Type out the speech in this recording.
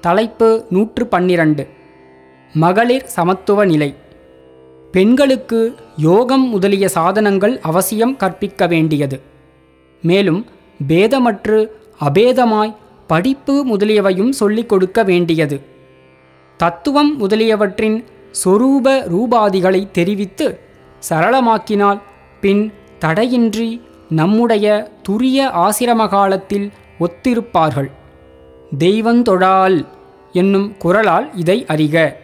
தலைப்பு நூற்று பன்னிரண்டு. மகளிர் சமத்துவ நிலை. பெண்களுக்கு யோகம் முதலிய சாதனங்கள் அவசியம் கற்பிக்க வேண்டியது. மேலும் பேதமற்று அபேதமாய் படிப்பு முதலியவையும் சொல்லிக் கொடுக்க வேண்டியது. தத்துவம் முதலியவற்றின் சொரூப ரூபாதிகளை தெரிவித்து சரளமாக்கினால் பின் தடையின்றி நம்முடைய துரிய ஆசிரம காலத்தில் ஒத்திருப்பார்கள். தெய்வந்தொழால் என்னும் குரலால் இதை அறிக.